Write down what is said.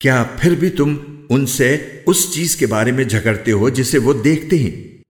क्या फिर भी तुम उनसे उस चीज़ के बारे में झगड़ते हो जिसे वो देखते हैं?